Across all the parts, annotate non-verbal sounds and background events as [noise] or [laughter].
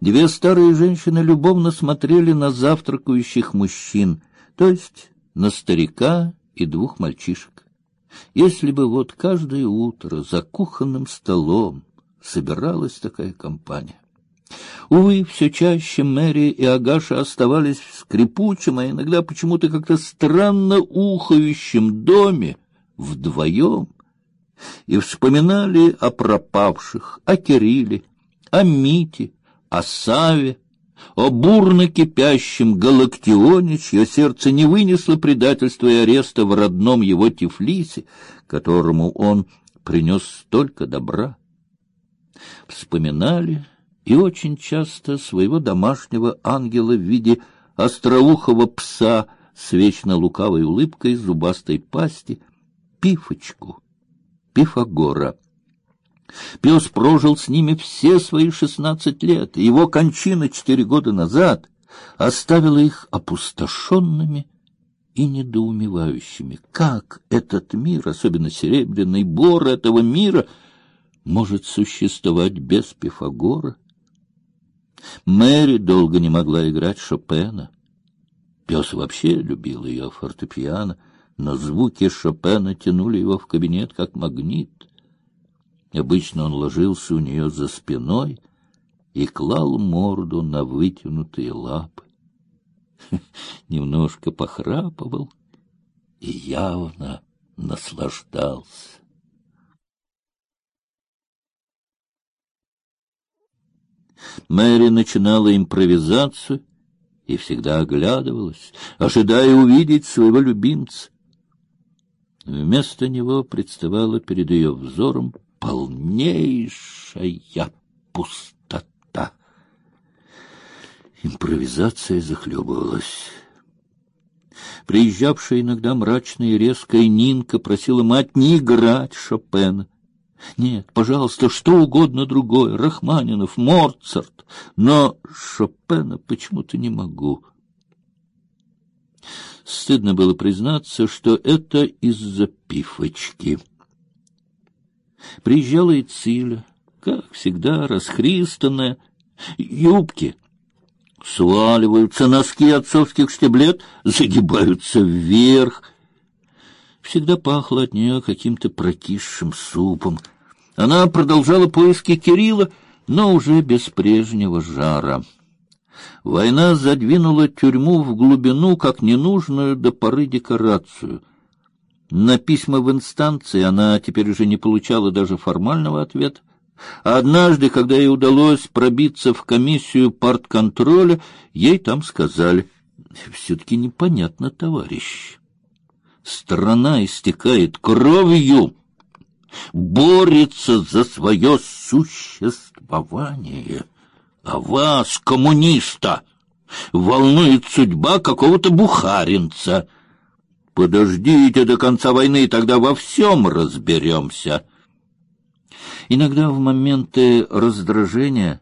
Две старые женщины любовно смотрели на завтракающих мужчин, то есть на старика и двух мальчишек. Если бы вот каждое утро за кухонным столом собиралась такая компания. Увы, все чаще Мэри и Агаша оставались в скрипучем, а иногда почему-то как-то странно ухающем доме вдвоем и вспоминали о пропавших, о Кирилле, о Мите, о Саве, о бурно кипящем Галактионе, чье сердце не вынесло предательства и ареста в родном его Тифлисе, которому он принес столько добра. Вспоминали и очень часто своего домашнего ангела в виде остроухого пса с вечно лукавой улыбкой, зубастой пасти, пифочку, Пифагора. Пес прожил с ними все свои шестнадцать лет, и его кончина четыре года назад оставила их опустошенными и недоумевающими. Как этот мир, особенно серебряный бор этого мира, может существовать без Пифагора? Мэри долго не могла играть Шопена. Пес вообще любил ее фортепиано, но звуки Шопена тянули его в кабинет как магнит. Обычно он ложился у нее за спиной и клал морду на вытянутые лапы. [laughs] Немножко похрапывал и явно наслаждался. Мэри начинала импровизацию и всегда оглядывалась, ожидая увидеть своего любимца. Вместо него представала перед ее взором полнейшая пустота. Импровизация захлебывалась. Приезжавшая иногда мрачная и резкая Нинка просила мать не играть Шопена. Нет, пожалуйста, что угодно другое, Рахманинов, Моцарт, но Шопена почему-то не могу. Стыдно было признаться, что это из-за пифочки. Приезжала и Циля, как всегда, расхристанная, юбки сваливаются, носки отцовских штиблет загибаются вверх. Всегда пахло от нее каким-то прокисшим супом. Она продолжала поиски Кирилла, но уже без прежнего жара. Война задвинула тюрьму в глубину, как ненужную до поры декорацию — на письма в инстанции она теперь уже не получала даже формального ответа. А однажды, когда ей удалось пробиться в комиссию партконтроля, ей там сказали: «Все-таки непонятно, товарищ. Страна истекает кровью, борется за свое существование, а вас, коммуниста, волнует судьба какого-то бухаринца». Подождите до конца войны, тогда во всем разберемся. Иногда в моменты раздражения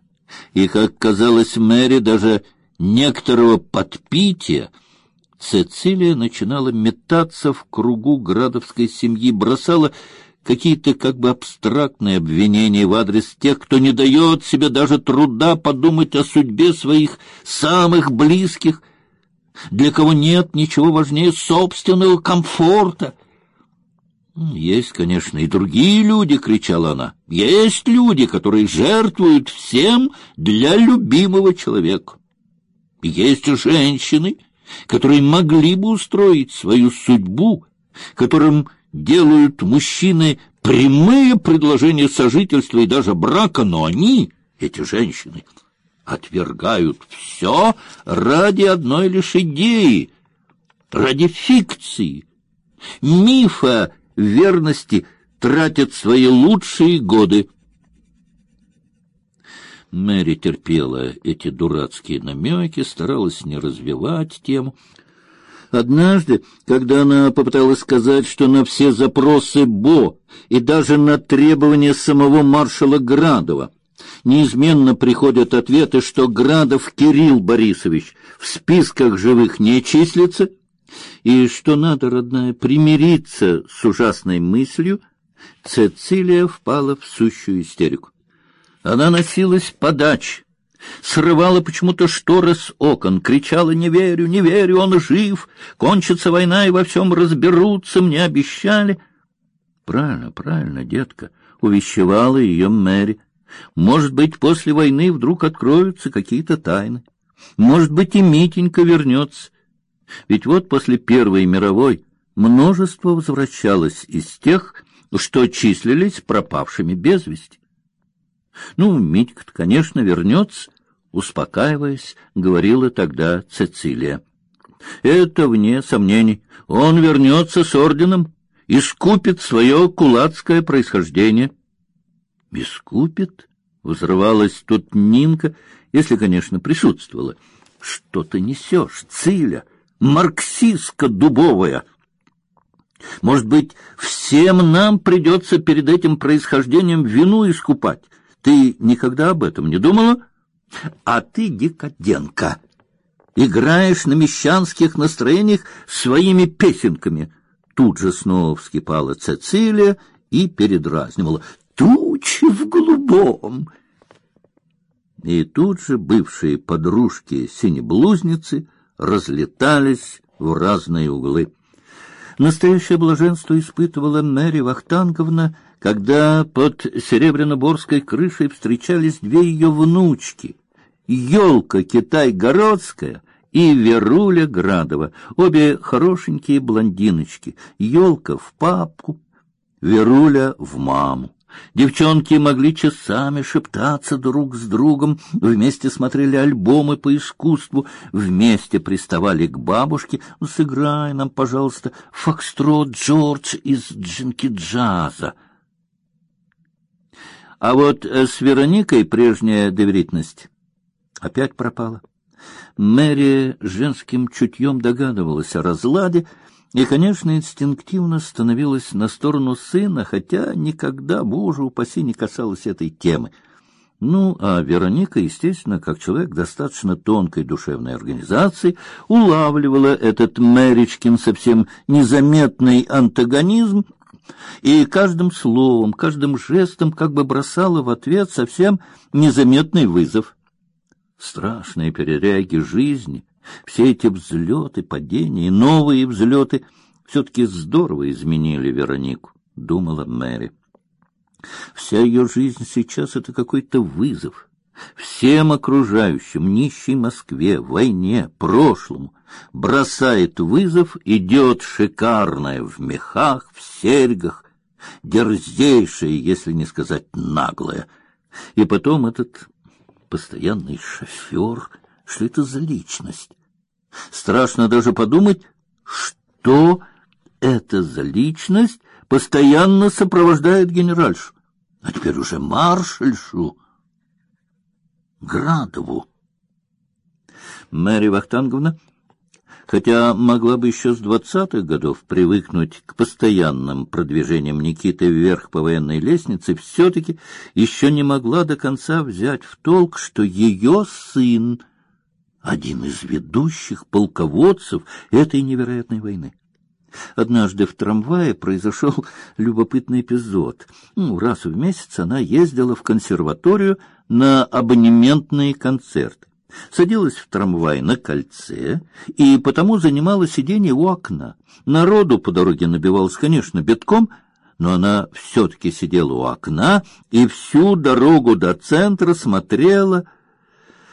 и, как казалось Мэри, даже некоторого подпития, Цецилия начинала метаться в кругу градовской семьи, бросала какие-то как бы абстрактные обвинения в адрес тех, кто не дает себе даже труда подумать о судьбе своих самых близких – для кого нет ничего важнее собственного комфорта. Есть, конечно, и другие люди, кричала она. Есть люди, которые жертвуют всем для любимого человека. Есть женщины, которые могли бы устроить свою судьбу, которым делают мужчины прямые предложения сожительства и даже брака, но они, эти женщины, отвергают все ради одной лишь идеи, ради фикции, мифа верности тратят свои лучшие годы. Мэри терпела эти дурацкие намеки, старалась не развивать тему. Однажды, когда она попыталась сказать, что на все запросы Бо и даже на требования самого маршала Градова неизменно приходят ответы, что Градов Кирилл Борисович в списках живых не числится, и что надо, родная, примириться с ужасной мыслью, Цецилия впала в сущую истерику. Она носилась по даче, срывала почему-то шторы с окон, кричала «Не верю, не верю, он жив! Кончится война, и во всем разберутся, мне обещали!» «Правильно, правильно, детка!» — увещевала ее Мэри. «Может быть, после войны вдруг откроются какие-то тайны. Может быть, и Митенька вернется. Ведь вот после Первой мировой множество возвращалось из тех, что числились пропавшими без вести. Ну, Митька, конечно, вернется, успокаиваясь, говорила тогда Цицилия. Это вне сомнений. Он вернется с орденом, и искупит свое кулацкое происхождение. Искупит? Взрывалась тут Нинка, если, конечно, присутствовала. Что ты несешь, Циля, марксистка дубовая? Может быть, всем нам придется перед этим происхождением вину искупать? Ты никогда об этом не думала? А ты, Дикоденко, играешь на мещанских настроениях своими песенками. Тут же снова вскипала Цецилия и передразнивала. Тучи в голубом. И тут же бывшие подружки синеблузницы разлетались в разные углы. Настоящее блаженство испытывала Мэри Вахтанговна, когда под Серебряноборской крышей встречались две ее внучки — елка Китай-Городская и Веруля Градова, обе хорошенькие блондиночки, елка в папку, Веруля в маму. Девчонки могли часами шептаться друг с другом, вместе смотрели альбомы по искусству, вместе приставали к бабушке: «Ну, "Сыграй нам, пожалуйста, фокстрот Джордж из джинки-джаза". А вот э, с Вероникой прежняя доверительность опять пропала. Мэри женским чутьем догадывалась о разладе, и, конечно, инстинктивно становилась на сторону сына, хотя никогда, боже упаси, не касалась этой темы. Ну, а Вероника, естественно, как человек достаточно тонкой душевной организации, улавливала этот Мэричкин совсем незаметный антагонизм и каждым словом, каждым жестом как бы бросала в ответ совсем незаметный вызов. Страшные переряги жизни — все эти взлеты, падения, новые взлеты все-таки здорово изменили Веронику, думала Мэри. Вся ее жизнь сейчас — это какой-то вызов. Всем окружающим, нищей Москве, войне, прошлому, бросает вызов, идет шикарная в мехах, в серьгах, дерзейшая, если не сказать наглая. И потом этот постоянный шофер — что это за личность? Страшно даже подумать, что это за личность постоянно сопровождает генеральшу, а теперь уже маршальшу Градову. Мэри Вахтанговна, хотя могла бы еще с двадцатых годов привыкнуть к постоянным продвижениям Никиты вверх по военной лестнице, все-таки еще не могла до конца взять в толк, что ее сын — один из ведущих полководцев этой невероятной войны. Однажды в трамвае произошел [laughs] любопытный эпизод. Ну, раз в месяц она ездила в консерваторию на абонементные концерты. Садилась в трамвай на кольце и потому занимала сиденье у окна. Народу по дороге набивалось, конечно, битком, но она все-таки сидела у окна и всю дорогу до центра смотрела